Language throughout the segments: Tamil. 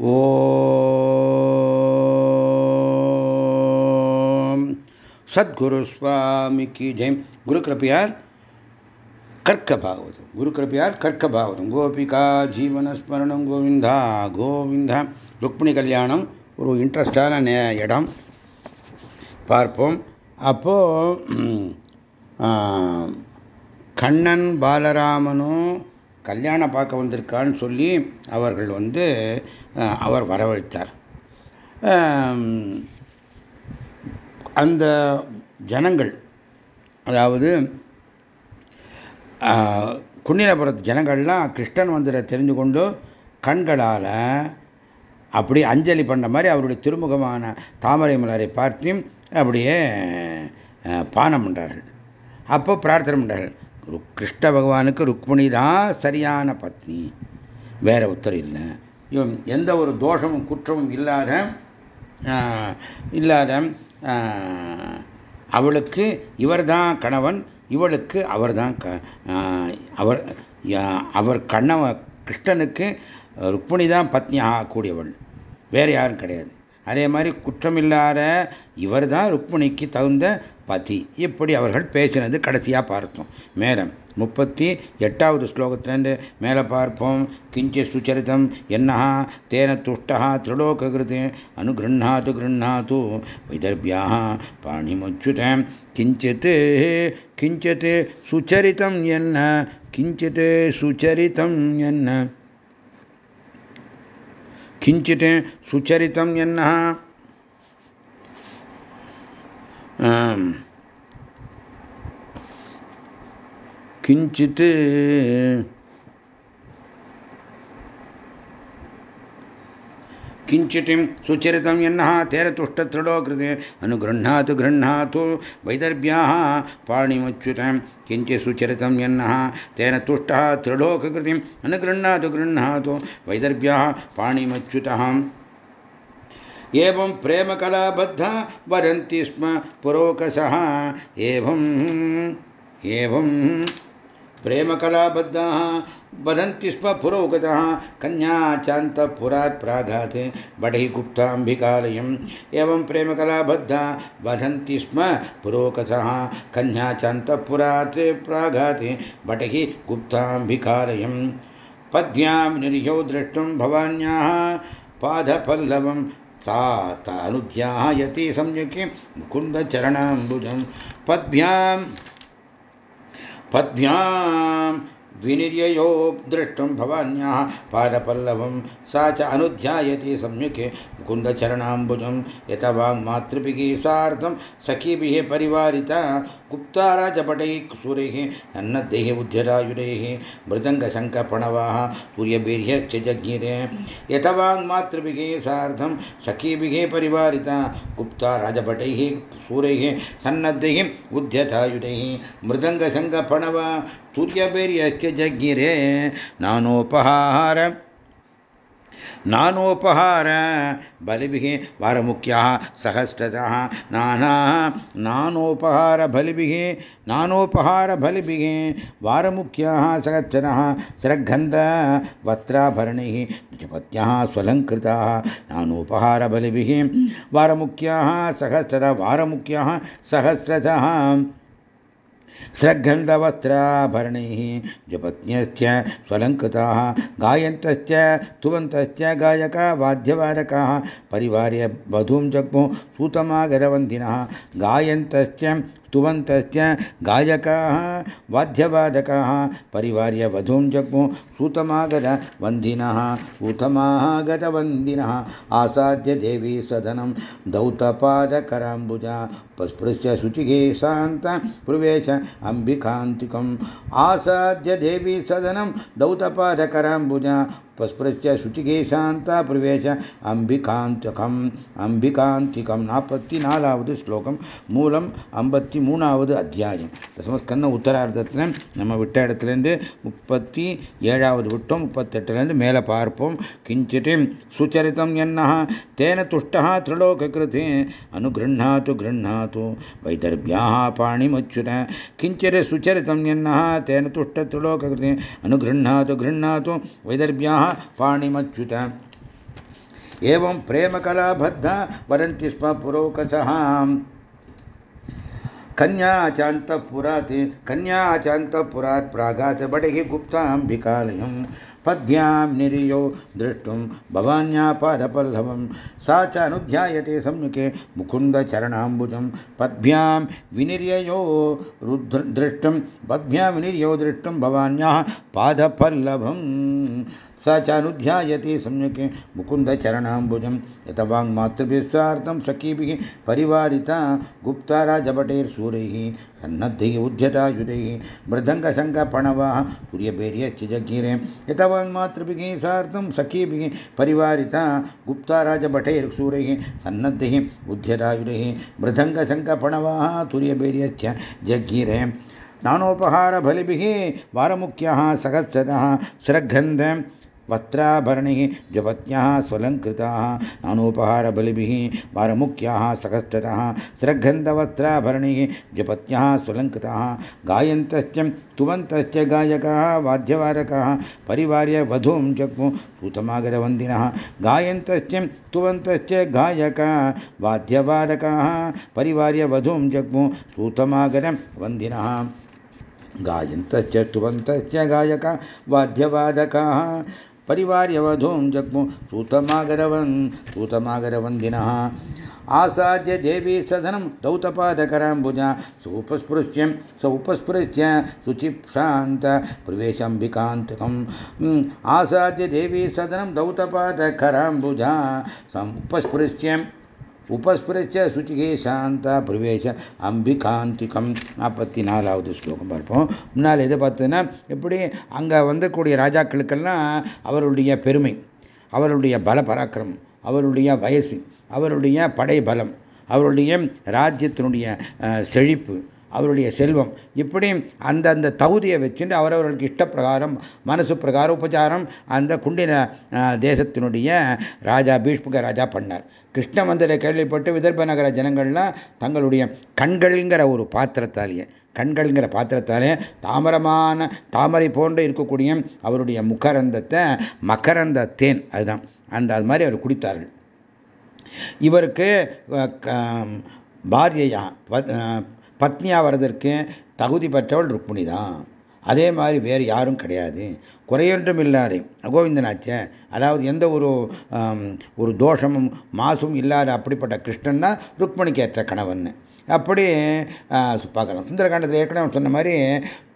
ஓம். சத்குரு சுவாமிக்கு ஜெயம். குரு கிருப்பையார் கர்க்க பாகவதம் குரு கிருப்பையார் கர்க்க பாகவதம் கோபிகா ஜீவனஸ்மரணம் கோவிந்தா கோவிந்தா. ருக்மிணி கல்யாணம் ஒரு இன்ட்ரெஸ்டான இடம். பார்ப்போம். அப்போ கண்ணன் பாலராமனும் கல்யாணம் பார்க்க வந்திருக்கான்னு சொல்லி அவர்கள் வந்து அவர் வரவழைத்தார். அந்த ஜனங்கள் அதாவது குன்னிலபுரத்து ஜனங்கள்லாம் கிருஷ்ணன் வந்ததை தெரிஞ்சு கொண்டு கண்களால் அப்படி அஞ்சலி பண்ண மாதிரி அவருடைய திருமுகமான தாமரை மலரை பார்த்து அப்படியே பானம் பண்ணுறார்கள் அப்போ பிரார்த்தனை பண்ணுறார்கள் கிருஷ்ண பகவானுக்கு ருக்மிணி தான் சரியான பத்னி. வேற உத்தரம் இல்லை. எந்த ஒரு தோஷமும் குற்றமும் இல்லாத இல்லாத அவளுக்கு இவர் தான் கணவன் இவளுக்கு அவர் தான் அவர் அவர் கண்ணவ கிருஷ்ணனுக்கு ருக்மிணி தான் பத்னி ஆகக்கூடியவள். வேறு யாரும் கிடையாது. அதே மாதிரி குற்றமில்லாத இவர் தான் ருக்மிணிக்கு தகுந்த பதி. இப்படி அவர்கள் பேசினது கடைசியாக பார்த்தோம். மேலும் முப்பத்தி எட்டாவது ஸ்லோகத்திலேருந்து மேலே பார்ப்போம். கிஞ்சி சுச்சரித்தம் என்னஹா தேன துஷ்டா திரிலோகிருது அனுகிருண்ணாத்து கிருண்ணாத்து வைதர்பியாக பாணிமச்சுதம் கிஞ்சித் கிஞ்சித் சுச்சரித்தம் என்ன? கிஞ்சித் சுச்சரித்தம் என்ன? கிஞ்சித் சுச்சரித்தம் என்ன किञ्चित् किञ्चितिं सुचरितं यन्नः तेन तुष्टतृडो कृते अनुगृह्णातु गृह्णातु वैदर्भ्याः पाणिमच्युतं किञ्चित् सुचरितं यन्नः तेन तुष्टः त्रिलोककृतिम् अनुगृह्णातु गृह्णातु वैदर्भ्याः पाणिमच्युतः एवं प्रेमकलाबद्धा वदन्ति स्म पुरोकसः। एवम् एवं प्रेमकलाबद्धाः वदन्ति स्म पुरोगतः कन्याचान्तपुरात् प्राघात् बढैः गुप्ताम्बिकालयम् एवं प्रेमकलाबद्धा वदन्ति स्म पुरोकसः। कन्याचान्तपुरात् प्राघात् बटैः गुप्ताम्बिकालयम् पद्भ्यां निर्यो द्रष्टुं भवान्याः पादपल्लवं सा तानुध्यायति सम्यक् मुकुन्दचरणाम्बुजं पद्भ्यां पद्भ्यां विनिर्ययो द्रष्टुं भवान्याः पादपल्लवं सा च अनुध्यायति सम्यक् मुकुन्दचरणाम्बुजं यत वाङ्मातृभिः सार्धं सखीभिः परिवारिता गुप्ताराजपटैः सुरैः अन्नदैः उद्यरायुरैः मृदङ्गशङ्खप्रणवाः सूर्यबीर्यश्च जज्ञिरे यत वाङ्मातृभिः सार्धं सखीभिः परिवारिता। गुप्ताराजपटैः सूरैः सन्नद्धैः उद्यतायुधैः मृदङ्गशङ्खप्रणवा। सूर्यबीर्यश्च जज्ञिरे नानोपहार नानोपहार, बलिभिः वारमुख्याः सहस्रतः नाना नानोपहारबलिभिः नानोपहारबलिभिः वारमुख्याः सहस्रः स्रग्गन्धवस्त्राभरणैः निजपत्न्यः वार मुख्य वारमुख्याः वार मुख्य सहस्रतः स्रग्गन्धवस्त्राभरणैः जपत्न्यश्च स्वलङ्कृताः गायन्तश्च तुवन्तश्च गायका वाद्यवादकाः परिवार्य वधूं जग्मु सूतमागरवन्दिनः गायन्तश्च स्तुवन्तश्च गायकाः, वाद्यवादकाः परिवार्य वधूं जग्मुः सूतमागतवन्दिनः सूतमागतवन्दिनः आसाद्य देवी सदनं दौतपादकराम्बुजा, पस्पृश्य शुचिगे शान्त प्रवेश अम्बिकान्तिकम्, आसाद्य देवी सदनं दौतपादकराम्बुजा பஸ்புரஸ்ய சுச்சிகே சாந்தா பிரவேச அம்பிகாந்தகம் அம்பிகாந்திகம் நாற்பத்தி நாலாவது ஸ்லோகம் மூலம் ஐம்பத்தி மூணாவது அத்தியாயம் தசமஸ்கந்த உத்தரார்த்தத்தில் நம்ம விட்ட இடத்துலேருந்து முப்பத்தி ஏழாவது விட்டோம் முப்பத்தெட்டுலேருந்து மேலே பார்ப்போம். கிஞ்சிட்டு சுச்சரித்தம் என்ன தேன துஷ்டா திரிலோககிருதே அனுகிருண்ணாத்து கிருண்ணாத்து வைதர்பியாக பாணிமச்சுர கிஞ்சித் சுச்சரித்தம் என்ன தேன துஷ்ட திரிலோககிருதே அனுகிருண்ணாத்து கிருண்ணாத்து வைதர்பியாக पाणिमच्युत। एवं प्रेम कला बद्ध वरन्ति स्म पुरोकसहाम् कन्या चान्तःपुरात्, कन्या चातपुरा प्रागा च प्रागात् बडिः गुप्ताम्बिकालयं। पद्यां निरियो द्रष्टुं भवान्यापादपल्लवं। सा च अनुध्यायते सम्मुखे मुकुन्दचरणाम्बुजं। पद्भ्यां विनिर्ययो रुद्र दृष्टुम पद्भ्यां विनिर्यो दृष्टुं भवान्याः पादपल्लवम्। स चानुध्यायते सम्यक् मुकुन्दचरणाम्बुजं यत वाङ्मातृभिः सार्धं सखीभिः परिवारिता गुप्ता राजभटेर्सूरैः सन्नद्धैः उद्यतायुधैः मृदङ्गशङ्खपणवाः सूर्यभैर्यश्च जगीरे यत वाङ्मातृभिः सार्धं सखीभिः परिवारिता गुप्ता राजभटेर्सूरैः सन्नद्धैः उद्यतायुधैः मृदङ्गशङ्खपणवाः सूर्यभैर्यश्च जगीरे। नानोपहारबलिभिः वारमुख्यः सहस्रतः सुरगन्धं वस्त्राभरणैः जपत्न्यः स्वलङ्कृताः, नानोपहारबलिभिः वारमुख्याः सहस्रतः सुरगन्धवस्त्राभरणैः जपत्न्यः स्वलङ्कृताः गायन्तश्च तुवन्तश्च गायकाः वाद्यवारकाः परिवार्य वधूं जग्मु सूतमागरवन्दिनः गायन्तश्च तुवन्तश्च गायका वाद्यवारकाः परिवार्य वधूं जग्मु सूतमागरवन्दिनः। गायन्तश्च स्तुवन्तश्च गायका, वाद्यवादकाः परिवार्यवधूं जग्मु सूतमागरवन् सूतमागरवन्दिनः आसाद्य देवी सदनं दौतपादकराम्बुजा सौपस्पृश्य सौपस्पृश्य शुचिप्रान्त, प्रवेशम्बिकान्तकम्। आसाद्य देवी सदनं दौतपादकराम्बुजा समुपस्पृश्य உபஸ்பிரச்ச சுச்சிகே சாந்தா பிரவேச அம்பிகாந்திகம். நாற்பத்தி நாலாவது ஸ்லோகம் பார்ப்போம். முன்னால் எதை பார்த்ததுன்னா எப்படி அங்கே வந்தக்கூடிய ராஜாக்களுக்கெல்லாம் அவருடைய பெருமை அவருடைய பல பராக்கிரமம் அவருடைய வயசு அவருடைய படை பலம் அவருடைய ராஜ்யத்தினுடைய செழிப்பு அவருடைய செல்வம். இப்படி அந்தந்த தகுதியை வச்சுட்டு அவரவர்களுக்கு இஷ்டப்பிரகாரம் மனசு பிரகாரம் உபச்சாரம் அந்த குண்டின தேசத்தினுடைய ராஜா பீஷ்முக ராஜா பண்ணார். கிருஷ்ண மந்திர கேள்விப்பட்டு விதர்ப நகர ஜனங்கள்லாம் தங்களுடைய கண்கள்ங்கிற ஒரு பாத்திரத்தாலேயே கண்கள்ங்கிற பாத்திரத்தாலே தாமரமான தாமரை போன்று இருக்கக்கூடிய அவருடைய முகரந்தத்தை மகரந்த தேன் அதுதான். அந்த அது மாதிரி அவர் குடித்தார்கள். இவருக்கு பாரியையா பத்னியாக வர்றதற்கு தகுதி பெற்றவள் ருக்மிணி தான் அதே மாதிரி வேறு யாரும் கிடையாது. குறையொன்றும் இல்லாத. கோவிந்தனாச்சே அதாவது எந்த ஒரு ஒரு தோஷமும் மாசும் இல்லாத அப்படிப்பட்ட கிருஷ்ணன் தான் ருக்மணிக்கு ஏற்ற கணவன். அப்படி பார்க்கலாம் சுந்தரகாண்டத்தில் ஏற்கனவே சொன்ன மாதிரி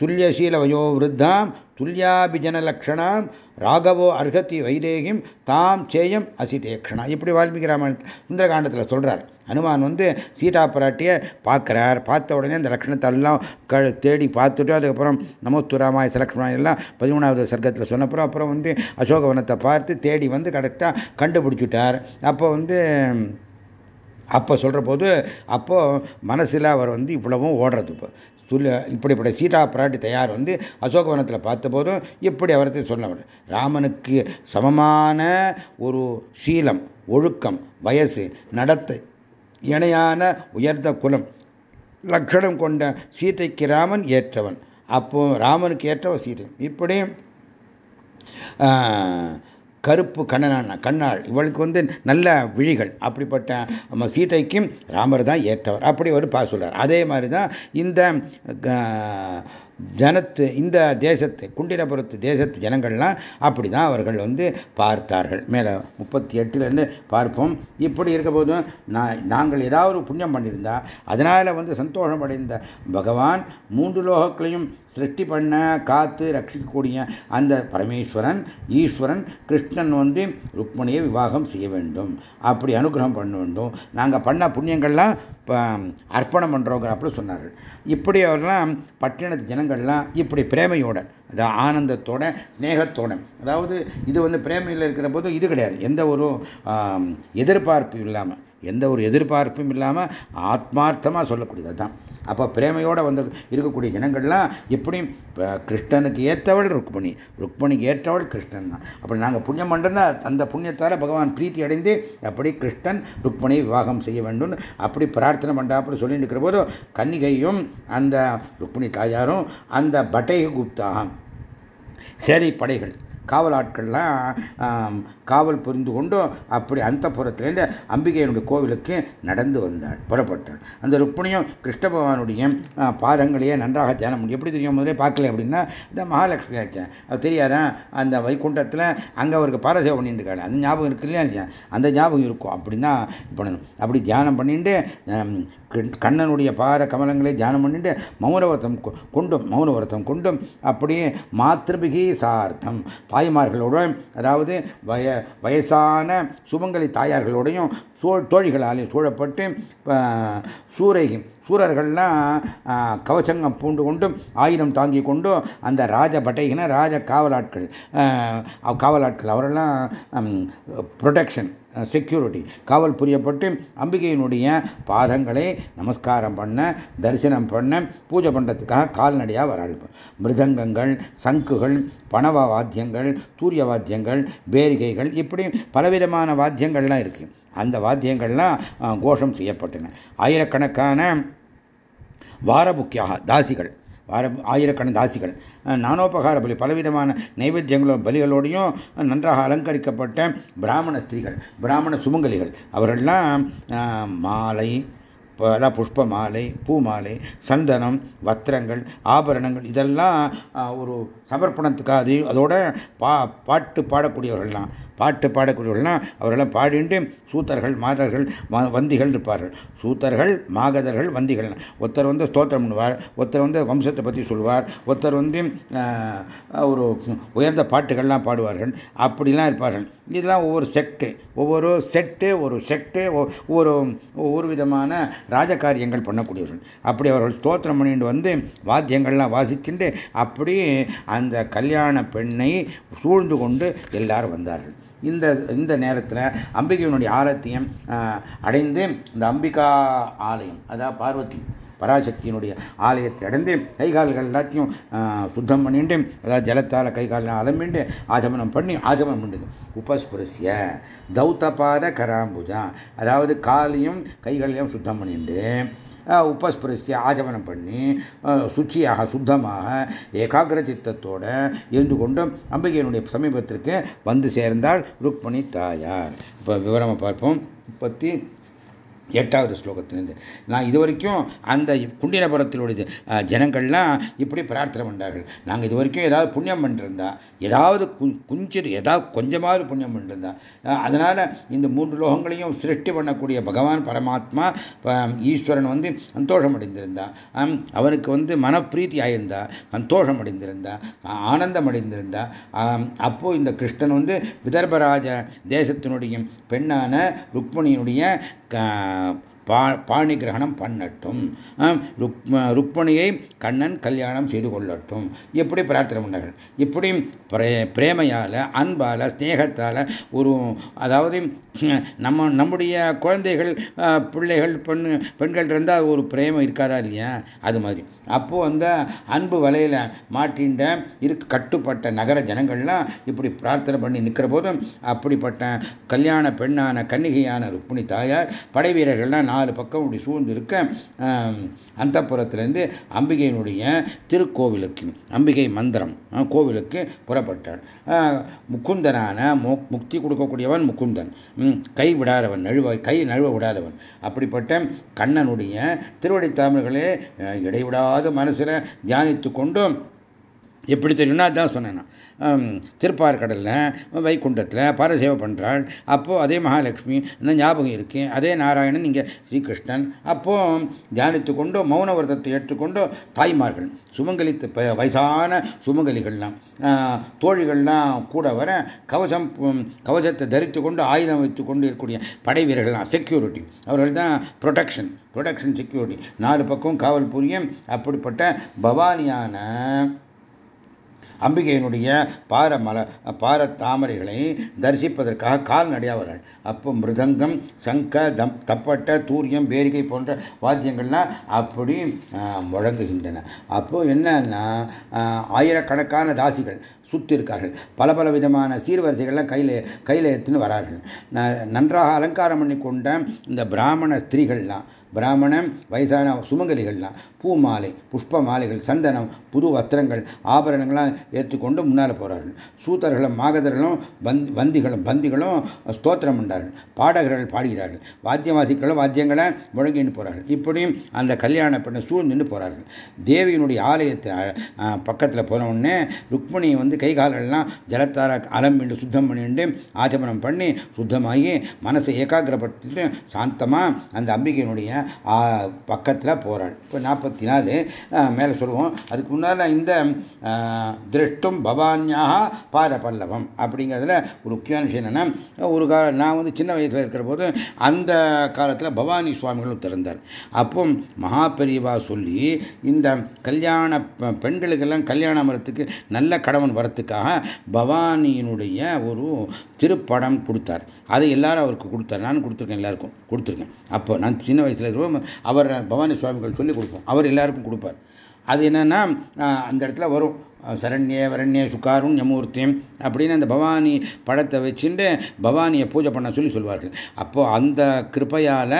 துல்லியசீல வயோ விருத்தாம் துல்யாபிஜன லக்ஷணாம் ராகவோ அர்ஹத்தி வைதேகிம் தாம் சேயம் அசிதேக்ஷணா. இப்படி வால்மீகி ராமாயண சுந்தரகாண்டத்தில் சொல்கிறார் அனுமான் வந்து சீதா பிராட்டியை பார்க்குறார். பார்த்த உடனே அந்த லக்ஷணத்தெல்லாம் க தேடி பார்த்துட்டு அதுக்கப்புறம் நமோத்துராமாய சலக்ஷ்மணா எல்லாம் பதிமூணாவது சர்க்கத்தில் சொன்னப்புறம் அப்புறம் வந்து அசோகவனத்தை பார்த்து தேடி வந்து கரெக்டாக கண்டுபிடிச்சிட்டார். அப்போ வந்து அப்போ சொல்கிற போது அப்போது மனசில் அவர் வந்து இவ்வளவும் ஓடுறது. இப்போ துல்ல இப்படிப்பட்ட சீதா பிராட்டி தயார் வந்து அசோகவனத்தில் பார்த்தபோதும் இப்படி அவரத்தை சொன்னவர். ராமனுக்கு சமமான ஒரு சீலம் ஒழுக்கம் வயசு நடத்தை இணையான உயர்ந்த குலம் லட்சணம் கொண்ட சீதைக்கு ராமன் ஏற்றவன். அப்போ ராமனுக்கு ஏற்றவன் சீதை. இப்படி கருப்பு கண்ணனான கண்ணாள். இவளுக்கு வந்து நல்ல விழிகள். அப்படிப்பட்ட நம்ம சீதைக்கும் ராமர் தான் ஏற்றவர். அப்படி ஒரு பா சொல்றார். அதே மாதிரி தான் இந்த ஜனத்து இந்த தேசத்து குண்டினபுரத்து தேசத்து ஜனங்கள்லாம் அப்படி தான் அவர்கள் வந்து பார்த்தார்கள். மேலே முப்பத்தி எட்டுலேருந்து பார்ப்போம். இப்படி இருக்க போதும் நான் நாங்கள் ஏதாவது புண்ணியம் பண்ணியிருந்தா அதனால் வந்து சந்தோஷம் அடைந்த பகவான் மூன்று லோகங்களையும் சிருஷ்டி பண்ண காத்து ரட்சிக்கக்கூடிய அந்த பரமேஸ்வரன் ஈஸ்வரன் கிருஷ்ணன் வந்து ருக்மணியை விவாகம் செய்ய வேண்டும். அப்படி அனுகிரகம் பண்ண வேண்டும். நாங்கள் பண்ண புண்ணியங்கள்லாம் அர்ப்பணம் பண்ணுறோங்கிற அப்படி சொன்னார்கள் இப்படி அவர்லாம் பட்டினத்து ஜனங்கள்லாம் இப்படி பிரேமையோட அது ஆனந்தத்தோட ஸ்னேகத்தோட அதாவது இது வந்து பிரேமையில் இருக்கிற போது இது கிடையாது. எந்த ஒரு எதிர்பார்ப்பும் இல்லாமல் எந்த ஒரு எதிர்பார்ப்பும் இல்லாமல் ஆத்மார்த்தமாக சொல்லக்கூடியது தான் அப்போ பிரேமையோடு வந்து இருக்கக்கூடிய ஜனங்கள்லாம் எப்படியும் கிருஷ்ணனுக்கு ஏற்றவள் ருக்மணி. ருக்மணிக்கு ஏற்றவள் கிருஷ்ணன் தான். அப்படி நாங்கள் புண்ணியம் பண்ணுறதா அந்த புண்ணியத்தால் பகவான் பிரீத்தி அடைந்து அப்படி கிருஷ்ணன் ருக்மணி விவாகம் செய்ய வேண்டும். அப்படி பிரார்த்தனை பண்ணா அப்படி சொல்லிட்டு இருக்கிற போதும் கன்னிகையும் அந்த ருக்மணி தாயாரும் அந்த பட்டை குப்தா சேரி படைகள். காவல் ஆட்கள்லாம் காவல் புரிந்து கொண்டும் அப்படி அந்த புறத்திலேருந்து அம்பிகையினுடைய கோவிலுக்கு நடந்து வந்தாள் புறப்பட்டாள் அந்த ருக்மிணியும் கிருஷ்ண பகவானுடைய பாதங்களையே நன்றாக தியானம் பண்ணி எப்படி தெரியும் முதலே பார்க்கல அப்படின்னா இந்த மகாலட்சுமி ஆச்சேன் அது தெரியாதான் அந்த வைகுண்டத்தில் அங்கே அவருக்கு பாரசேவை பண்ணிட்டு இருக்காள் அந்த ஞாபகம் இருக்கு இல்லையா இல்லையா? அந்த ஞாபகம் இருக்கும். அப்படின்னா பண்ணணும் அப்படி தியானம் பண்ணிட்டு கண்ணனுடைய பார கமலங்களை தியானம் பண்ணிட்டு மௌனவரத்தம் கொண்டும் மௌனவரத்தம் கொண்டும் அப்படியே மாத்திருபிகி சார்த்தம் தாய்மார்களோடும் அதாவது வய வயசான சுமங்கலி தாயார்களோடையும் சோ தோழிகளாலே சூழப்பட்டு சூரை சூரர்கள்லாம் கவச்சங்கம் பூண்டு கொண்டும் ஆயுதம் தாங்கி கொண்டும் அந்த ராஜ பட்டைகின ராஜ காவலாட்கள் காவலாட்கள் அவரெல்லாம் ப்ரொடெக்ஷன் செக்யூரிட்டி காவல் புரியப்பட்டு அம்பிகையினுடைய பாதங்களை நமஸ்காரம் பண்ண தரிசனம் பண்ண பூஜை பண்ணுறதுக்காக கால்நடையாக வராள். மிருதங்கங்கள் சங்குகள் பணவ வாத்தியங்கள் சூரிய வாத்தியங்கள் பேரிகைகள் இப்படி பலவிதமான வாத்தியங்கள்லாம் இருக்கு. அந்த வாத்தியங்கள்லாம் கோஷம் செய்யப்பட்டன. ஆயிரக்கணக்கான வாரபுக்கியாக தாசிகள் ஆயிரக்கணக்கான தாசிகள். நானோபகார பலி பலவிதமான நைவேத்தியங்களும் பலிகளோடையும் நன்றாக அலங்கரிக்கப்பட்ட பிராமண ஸ்திரீகள் பிராமண சுமங்கலிகள். அவர்கள்லாம் மாலை அதான் புஷ்ப மாலை பூ மாலை சந்தனம் வத்திரங்கள் ஆபரணங்கள் இதெல்லாம் ஒரு சமர்ப்பணத்துக்காக அதோட பா பாட்டு பாடக்கூடியவர்கள்லாம் பாட்டு பாடக்கூடியவர்கள்லாம் அவர்கள்லாம் பாடிண்டு சூத்தர்கள் மாதர்கள் வந்திகள் இருப்பார்கள். சூத்தர்கள் மாகதர்கள் வந்திகள். ஒருத்தர் வந்து ஸ்தோத்திரம் பண்ணுவார் ஒருத்தர் வந்து வம்சத்தை பற்றி சொல்வார் ஒருத்தர் வந்து ஒரு உயர்ந்த பாட்டுகள்லாம் பாடுவார்கள். அப்படிலாம் இருப்பார்கள். இதெல்லாம் ஒவ்வொரு செக்டு ஒவ்வொரு செட்டு ஒரு செக்டு ஒவ்வொரு ஒவ்வொரு விதமான ராஜகாரியங்கள் பண்ணக்கூடியவர்கள். அப்படி அவர்கள் ஸ்தோத்திரம் பண்ணிட்டு வந்து வாத்தியங்கள்லாம் வாசிச்சுட்டு அப்படி அந்த கல்யாண பெண்ணை சூழ்ந்து கொண்டு எல்லாரும் வந்தார்கள். இந்த இந்த நேரத்தில் அம்பிகையினுடைய ஆலயத்தையும் அடைந்து இந்த அம்பிகா ஆலயம் அதாவது பார்வதி பராசக்தியினுடைய ஆலயத்தை அடைந்து கை கால்கள் எல்லாத்தையும் சுத்தம் பண்ணிட்டு அதாவது ஜலத்தால் கை கால் அலம்பிண்டு ஆஜமனம் பண்ணி ஆஜமனம் பண்ணுது உபஸ்புரஸ்ய தௌத்தபாத கராம்புஜா அதாவது காலையும் கைகளையும் சுத்தம் பண்ணிட்டு உபஸ்பரிசிய ஆஜமனம் பண்ணி சுச்சியாக சுத்தமாக ஏகாகிர சித்தத்தோட இருந்து கொண்டும் அம்பிகையினுடைய சமீபத்திற்கு வந்து சேர்ந்தால் ருக்மணி தாயார். இப்போ விவரமாக பார்ப்போம். முப்பத்தி எட்டாவது ஸ்லோகத்திலிருந்து. நான் இது வரைக்கும் அந்த குண்டினபுரத்திலுடைய ஜனங்கள்லாம் இப்படி பிரார்த்தனை பண்ணார்கள் நாங்கள் இது வரைக்கும் ஏதாவது புண்ணியம் பண்ணிருந்தா ஏதாவது குஞ்சு ஏதாவது கொஞ்சமாவது புண்ணியம் பண்ணிருந்தா அதனால் இந்த மூன்று லோகங்களையும் சிருஷ்டி பண்ணக்கூடிய பகவான் பரமாத்மா ஈஸ்வரன் வந்து சந்தோஷம் அடைந்திருந்தா அவனுக்கு வந்து மனப்பிரீத்தி ஆயிருந்தா சந்தோஷம் அடைந்திருந்தா ஆனந்தம் அடைந்திருந்தா அப்போது இந்த கிருஷ்ணன் வந்து விதர்பராஜ தேசத்தினுடைய பெண்ணான ருக்மணியினுடைய là பாணி கிரகணம் பண்ணட்டும். ருக்மணியை கண்ணன் கல்யாணம் செய்து கொள்ளட்டும். எப்படி பிரார்த்தனை பண்ணார்கள். இப்படி பிரேமையால் அன்பால் ஸ்நேகத்தால் ஒரு அதாவது நம்ம நம்முடைய குழந்தைகள் பிள்ளைகள் பெண் பெண்கள் இருந்தால் ஒரு பிரேமம் இருக்காதா இல்லையா? அது மாதிரி. அப்போது அந்த அன்பு வலையில் மாட்டின்ற இருக்கு கட்டுப்பட்ட நகர ஜனங்கள்லாம் இப்படி பிரார்த்தனை பண்ணி நிற்கிற போதும் அப்படிப்பட்ட கல்யாண பெண்ணான கன்னிகையான ருக்மிணி தாயார் படை வீரர்கள்லாம் நாலு பக்கம் இப்படி சூழ்ந்து இருக்க அந்த புறத்திலேருந்து அம்பிகையினுடைய திருக்கோவிலுக்கு அம்பிகை மந்திரம் கோவிலுக்கு புறப்பட்டார் முக்குந்தனான முக்தி கொடுக்கக்கூடியவன் முக்குந்தன் கை விடாதவன் நழுவ கை நழுவ விடாதவன். அப்படிப்பட்ட கண்ணனுடைய திருவடித்தாமர்களே இடைவிடாத மனசில் தியானித்து கொண்டும் எப்படி தெரியும்னா அதான் சொன்னேன் திருப்பார்கடலில் வைகுண்டத்தில் பரசேவை பண்ணுறாள் அப்போது அதே மகாலட்சுமி இந்த ஞாபகம் இருக்கு அதே நாராயணன் இங்கே ஸ்ரீகிருஷ்ணன். அப்போ தியானித்து கொண்டோ மௌன விரதத்தை ஏற்றுக்கொண்டோ தாய்மார்கள் சுமங்கலித்து வயசான சுமங்கலிகள்லாம் தோழிகள்லாம் கூட வர கவசம் கவசத்தை தரித்து கொண்டு ஆயுதம் வைத்து கொண்டு இருக்கக்கூடிய படை வீரர்கள்லாம் செக்யூரிட்டி அவர்கள் தான் ப்ரொடெக்ஷன் ப்ரொடெக்ஷன் செக்யூரிட்டி நாலு பக்கம் காவல் புரியும் அப்படிப்பட்ட பவானியான அம்பிகையினுடைய பார மல பார தாமரைகளை தரிசிப்பதற்காக கால்நடையாவார்கள் அப்போ மிருதங்கம் சங்க தம் தப்பட்ட தூரியம் பேரிகை போன்ற வாத்தியங்கள்லாம் அப்படி முழங்குகின்றன. அப்போ என்னன்னா ஆயிரக்கணக்கான தாசிகள் சுற்றி இருக்கார்கள் பல பல விதமான சீர்வரிசைகள்லாம் கையில் கையில் எடுத்துன்னு வரார்கள். நன்றாக அலங்காரம் பண்ணி கொண்ட இந்த பிராமண ஸ்திரீகள்லாம் பிராமணம் வயசான சுமங்கலிகள்லாம் பூ மாலை புஷ்ப மாலைகள் சந்தனம் புது வஸ்திரங்கள் ஆபரணங்கள்லாம் ஏற்றுக்கொண்டு முன்னால் போகிறார்கள் சூத்தர்களும் மாகதர்களும் பந்த் வந்திகளும் பந்திகளும் ஸ்தோத்திரம் உண்டார்கள் பாடகர்கள் பாடுகிறார்கள். வாத்தியவாசிகளும் வாத்தியங்களை முழங்கின்னு போகிறார்கள் இப்படியும் அந்த கல்யாண பெண்ணை சூழ்ந்துன்னு நின்று போகிறார்கள் தேவியினுடைய ஆலயத்தை பக்கத்தில் போன உடனே வந்து கை கால்கள்லாம் ஜலத்தார அலம்பிண்டு சுத்தம் பண்ணிட்டு ஆச்சமனம் பண்ணி சுத்தமாகி மனசை ஏகாகிரப்படுத்திட்டு சாந்தமாக அந்த அம்பிகையினுடைய பக்கத்தில் போகிறாள் இப்போ நாற்பத்தி நாலு மேலே சொல்லுவோம். அதுக்கு முன்னால் இந்த திருஷ்டும் பவானியாக பார பல்லவம் அப்படிங்கிறதுல ஒரு முக்கியமான விஷயம் என்னென்னா ஒரு கால நான் வந்து சின்ன வயசில் இருக்கிற போது அந்த காலத்தில் பவானி சுவாமிகளும் திறந்தார் அப்போ மகா பெரியவா சொல்லி இந்த கல்யாண பெண்களுக்கெல்லாம் கல்யாணம் வரத்துக்கு நல்ல கடவுன் படத்துக்காக பவானியினுடைய ஒரு திருப்படம் கொடுத்தார். அதை எல்லாரும் அவருக்கு கொடுத்தார். நான் கொடுத்துருக்கேன் எல்லாருக்கும் கொடுத்துருக்கேன். அப்போ நான் சின்ன வயசில் இருக்கிறோம் அவர் பவானி சுவாமிகள் சொல்லி கொடுப்போம். அவர் எல்லாருக்கும் கொடுப்பார். அது என்னன்னா அந்த இடத்துல வரும். சரண்ய வரண்ய சுக்காரும் யமூர்த்தியம் அப்படின்னு அந்த பவானி படத்தை வச்சுட்டு பவானியை பூஜை பண்ண சொல்லி சொல்வார்கள். அப்போ அந்த கிருப்பையால்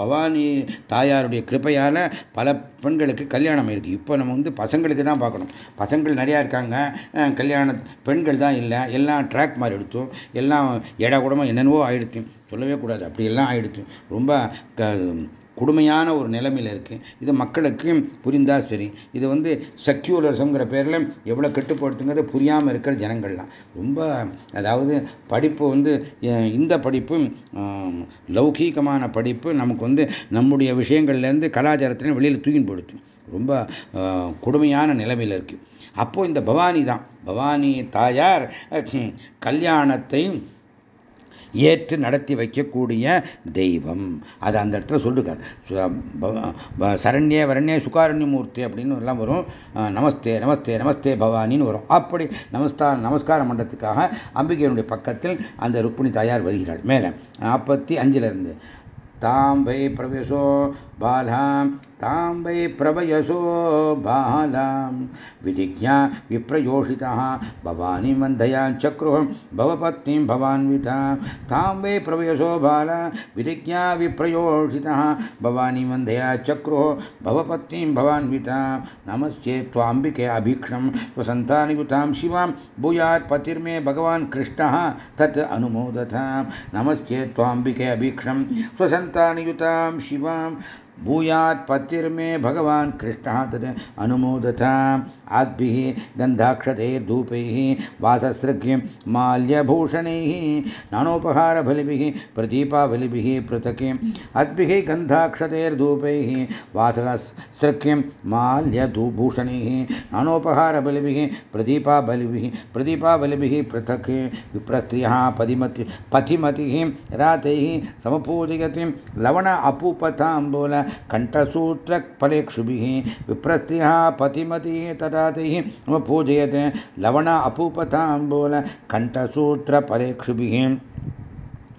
பவானி தாயாருடைய கிருப்பையால் பல பெண்களுக்கு கல்யாணம் இருக்குது இப்போ நம்ம வந்து பசங்களுக்கு தான் பார்க்கணும். பசங்கள் நிறையா இருக்காங்க. கல்யாண பெண்கள் தான் இல்லை. எல்லாம் ட்ராக் மாதிரி எடுத்தோம் எல்லாம் எடா கூடமாக என்னென்னவோ ஆயிடுச்சு சொல்லவே கூடாது. அப்படியெல்லாம் ஆயிடுத்து. ரொம்ப கொடுமையான ஒரு நிலைமையில் இருக்குது இது மக்களுக்கு புரிந்தால் சரி. இது வந்து செக்யூலரிசம்ங்கிற பேரில் எவ்வளோ கட்டுப்படுத்துங்கிறது புரியாமல் இருக்கிற ஜனங்கள்லாம். ரொம்ப அதாவது படிப்பு வந்து இந்த படிப்பு லௌகீகமான படிப்பு நமக்கு வந்து நம்முடைய விஷயங்கள்லேருந்து கலாச்சாரத்திலையும் வெளியில் தூக்கின்படுத்தும் ரொம்ப கொடுமையான நிலைமையில் இருக்குது அப்போது இந்த பவானி தான். பவானி தாயார் கல்யாணத்தை ஏற்று நடத்தி வைக்கக்கூடிய தெய்வம். அது அந்த இடத்துல சொல்லிருக்கார். சரண்ய வரண்ய சுகாரண்யமூர்த்தி அப்படின்னு எல்லாம் வரும். நமஸ்தே நமஸ்தே நமஸ்தே பவானின்னு வரும். அப்படி நமஸ்தா நமஸ்காரம் மண்டத்துக்காக அம்பிகையினுடைய பக்கத்தில் அந்த ருக்மிணி தாயார் வருகிறாள். மேலே நாற்பத்தி அஞ்சிலிருந்து. தாம் வை பிரவேசோ பாலாம் तां वै प्रभयसो बालां। विधिज्ञा विप्रयोषितः, भवानीं वन्धया चक्रुः, भवपत्नीं भवान्विता। तां वै प्रभयसो बाल, विधिज्ञा विप्रयोषितः, भवानीं वन्धया चक्रुः, भवपत्नीं भवान्विता। नमस्ते त्वाम्बिके अभीक्षं स्वसन्तानियुतां शिवां, भूयात् पतिर्मे भगवान् कृष्णः, तत् अनुमोदतां नमस्ते त्वाम्बिके अभीक्षं स्वसन्तानियुतां शिवां। भूयात् पतिर्मे भगवान् कृष्णः तद् अनुमोदताम्। आद्भिः गन्धाक्षतैर्धूपैः वाससृग्यं माल्यभूषणैः, नानोपहारबलिभिः प्रदीपाबलिभिः पृथक् अद्भिः गन्धाक्षतैर्धूपैः वाससृग्यं माल्यभूषणैः नानोपहारबलिभिः प्रदीपाबलिभिः प्रदीपाबलिभिः पृथक् पतिमति पथिमतिः रातैः समपूजयति लवण अपूपताम्बूल कण्ठसूत्रफलेक्षुभिः विप्रस्त्रियः पतिमतिः तदातैः पूजयते लवण अपूपताम्बूल कण्ठसूत्रफलेक्षुभिः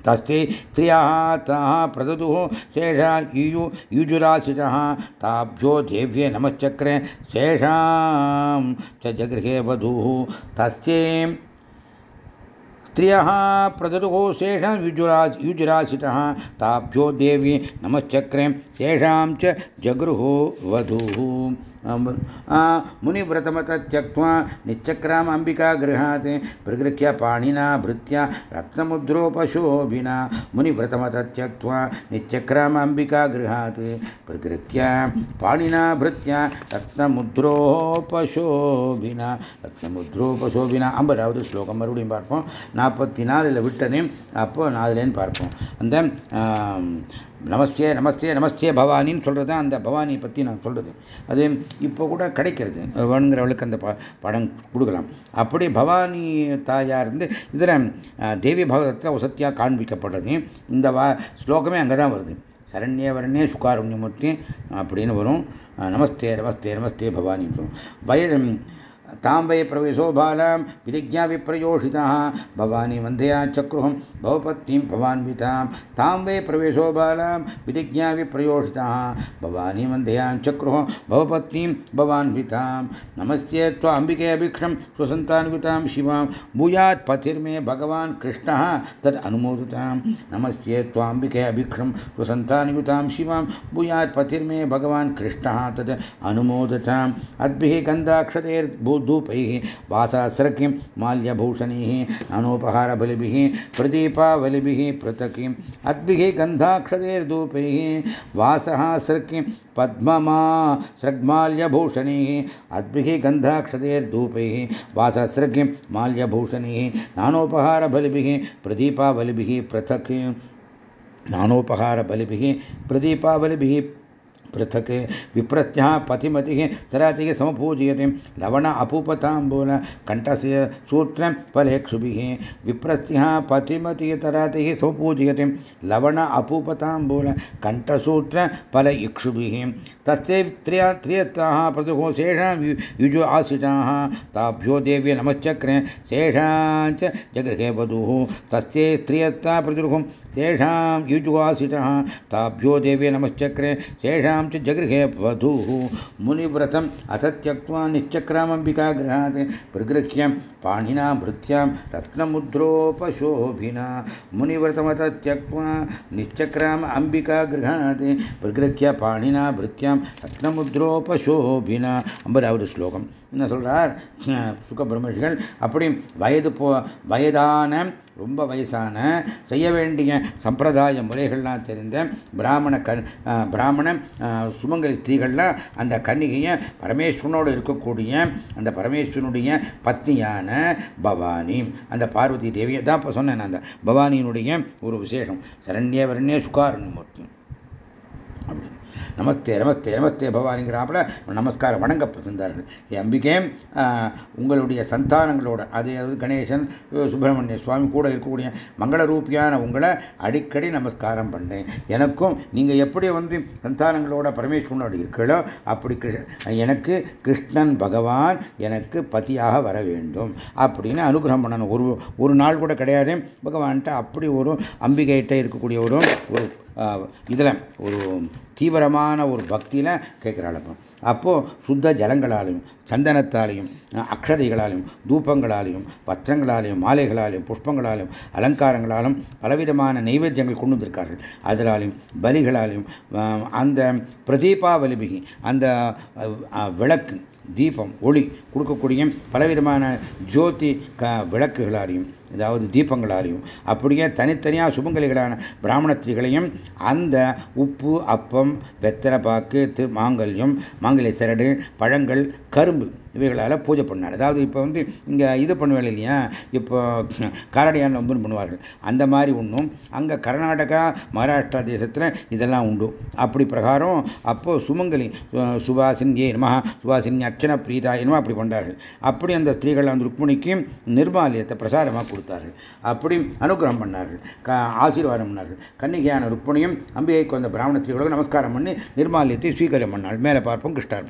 तस्यै स्त्रियः ताः प्रददुः शेषा युयु युजुराशिषः ताभ्यो देव्ये नमश्चक्रे शेषां च जगृहे वधूः। तस्यै स्त्रियः प्रददुः शेषं युजुरा युजुराशितः ताभ्यो देवी नमश्चक्रे शेषां च जगृहो वधूः। मुनिव्रतमत त्यक्त्वा निश्चक्राम् अम्बिका गृहात् प्रगृह्य पाणिना भृत्या रत्नमुद्रोपशोभिना मुनिव्रतमत त्यक्त्वा निश्चक्राम् अम्बिका गृहात् प्रगृह्य पाणिना भृत्या ரத்னமுத்ரோபசோபினா ரத்னமுத்ரோபசோபினா ஐம்பதாவது ஸ்லோகம் மறுபடியும் பார்ப்போம் நாற்பத்தி நாலில் விட்டது அப்போ நாலுலேன்னு பார்ப்போம் அந்த நமஸ்தே நமஸ்தே நமஸ்தே பவானின்னு சொல்கிறது அந்த பவானியை பற்றி நான் சொல்கிறது அது இப்போ கூட கிடைக்கிறது. வேணுங்கிறவளுக்கு அந்த படம் கொடுக்கலாம். அப்படி பவானி தாயார் இருந்து இதில் தேவி பகவத்தில் வசத்தியாக காண்பிக்கப்படுறது. இந்த வா ஸ்லோகமே அங்கே தான் வருது. சரண்யே வரண்யே சுகாரண்யமூர்த்தி அப்படின்னு வரும். நமஸ்தே நமஸ்தே நமஸ்தே பவானின்னு சொல்லும் வய तां वै प्रवेशो बालां विधिज्ञा विप्रयोषितः भवानी वन्धया चक्रुहं भवपत्नीं भवान्वितां तां वै प्रवेशो बालां विधिज्ञा विप्रयोषितः भवानी वन्धया चक्रुः भवपत्नीं भवान्वितां नमस्ते त्वाम्बिके अभिक्षं स्वसन्तान्वितां शिवां। भूयात् पथिर्मे भगवान् कृष्णः तद् अनुमोदितां नमस्ते त्वाम्बिके अभिक्षं स्वसन्तान्वितां शिवां। भूयात् पथिर्मे भगवान् कृष्णः तद् अनुमोदिताम्। अद्भिः गन्धाक्षतेर्भूधूपैः वासास्रकिं माल्यभूषणैः, अनोपहारबलिभिः, प्रदीपावलिभिः पृथकिम् अद्भिः गन्धाक्षतेर्धूपैः वासः सृकिं पद्ममा सृग्माल्यभूषणैः, अद्भिः गन्धाक्षतेर्धूपैः वाससृकिं माल्यभूषणैः, नानोपहारबलिभिः प्रदीपावलिभिः पृथक् नानोपहारबलिभिः प्रदीपावलिभिः पृथक् विप्रत्यः पतिमतिः तरातिः समपूजयते। लवण अपूपताम्बूल कण्ठस्य सूत्रं फलेक्षुभिः विप्रत्यः पतिमतिः तरातिः समपूजयते। लवण अपूपताम्बूल कण्ठसूत्र फल इक्षुभिः तस्य त्रिय त्रियत्ताः शेषां युजु आश्रिताः। ताभ्यो देव्य नमश्चक्रे शेषाञ्च जगृहे वधुः तस्यै त्रियत्ता प्रदुः शेषां युजु ताभ्यो देव्य नमश्चक्रे शेषां च जगृहे वधूः मुनिव्रतम् अथ त्यक्त्वा निश्चक्रामम्बिकागृहात् प्रगृह्य पाणिना भृत्यां रत्नमुद्रोपशोभिना मुनिव्रतमथ त्यक्त्वा निश्चक्राम अम्बिकागृहात् प्रगृह्य பாணினா பிருத்தியாம் ரத்னமுத்ரோபசோபினா ஐம்பதாவது ஸ்லோகம் என்ன சொல்றார் சுக பிரம்மர்ஷிகள் அப்படி வயது போ வயதான ரொம்ப வயசான செய்ய வேண்டிய சம்பிரதாய முறைகள்லாம் தெரிந்த பிராமண கண் பிராமண சுமங்கலி ஸ்திரீகள்லாம் அந்த கன்னிகையை பரமேஸ்வரனோடு இருக்கக்கூடிய அந்த பரமேஸ்வரனுடைய பத்னியான பவானி அந்த பார்வதி தேவியை தான் இப்போ சொன்னேன் அந்த பவானியினுடைய ஒரு விசேஷம். சரண்ய வரண்ய சுகாரண்யமூர்த்தி அப்படின்னு நமஸ்தே நமஸ்தே நமஸ்தே பவானிங்கிறாப்புல நமஸ்காரம் வணங்க சென்றார்கள் அம்பிகே உங்களுடைய சந்தானங்களோட அது கணேசன் சுப்பிரமணிய சுவாமி கூட இருக்கக்கூடிய மங்கள ரூபியான உங்களை அடிக்கடி நமஸ்காரம் பண்ணேன். எனக்கும் நீங்கள் எப்படி வந்து சந்தானங்களோட பரமேஸ்வரனோட இருக்கீங்களோ அப்படி எனக்கு கிருஷ்ணன் பகவான் எனக்கு பதியாக வர வேண்டும் அப்படின்னு அனுகிரகம் பண்ணணும். ஒரு ஒரு நாள் கூட கிடையாது. பகவான்கிட்ட அப்படி ஒரு அம்பிகைகிட்ட இருக்கக்கூடிய ஒரு ஒரு இதில் ஒரு தீவிரமான ஒரு பக்தியில் கேட்குறாள் அப்போ. அப்போது சுத்த ஜலங்களாலையும் சந்தனத்தாலையும் அக்ஷதைகளாலையும் தூப்பங்களாலையும் பத்திரங்களாலையும் மாலைகளாலையும் புஷ்பங்களாலையும் அலங்காரங்களாலும் பலவிதமான நைவேத்தியங்கள் கொண்டு வந்திருக்கார்கள். அதனாலையும் பலிகளாலையும் அந்த பிரதீபாவலிபிகி அந்த விளக்கு தீபம் ஒளி கொடுக்கக்கூடிய பலவிதமான ஜோதி க விளக்குகளாலையும் அதாவது தீபங்களாலையும் அப்படியே தனித்தனியாக சுபங்கலிகளான பிராமணத்திரிகளையும் அந்த உப்பு அப்பம் வெத்தலை பாக்கு மாங்கல்யம் மாங்கல்ய சரடு பழங்கள் கரும்பு இவைகளால் பூஜை பண்ணார். அதாவது இப்போ வந்து இங்கே இது பண்ணுவாங்க இல்லையா? இப்போ காரடியான் நம்புன்னு பண்ணுவார்கள். அந்த மாதிரி ஒன்றும் அங்கே கர்நாடகா மகாராஷ்டிரா தேசத்தில் இதெல்லாம் உண்டு. அப்படி பிரகாரம் அப்போது சுமங்கலி சுபாசின் ஏ நம சுபாசின் அர்ச்சன பிரீதா என்னமோ அப்படி கொண்டார்கள். அப்படி அந்த ஸ்திரீகள் அந்த ருக்மிணிக்கு நிர்மாலயத்தை பிரசாரமாக கொடுத்தார்கள். அப்படி அனுகிரகம் பண்ணார்கள். ஆசீர்வாதம் பண்ணார்கள். கன்னிகையான ருக்மிணியும் அம்பிகைக்கு வந்த பிராமண ஸ்திரீகளுக்கு நமஸ்காரம் பண்ணி நிர்மாலயத்தை ஸ்வீகாரம் பண்ணாள் மேலே பார்ப்போம் கிருஷ்ணார்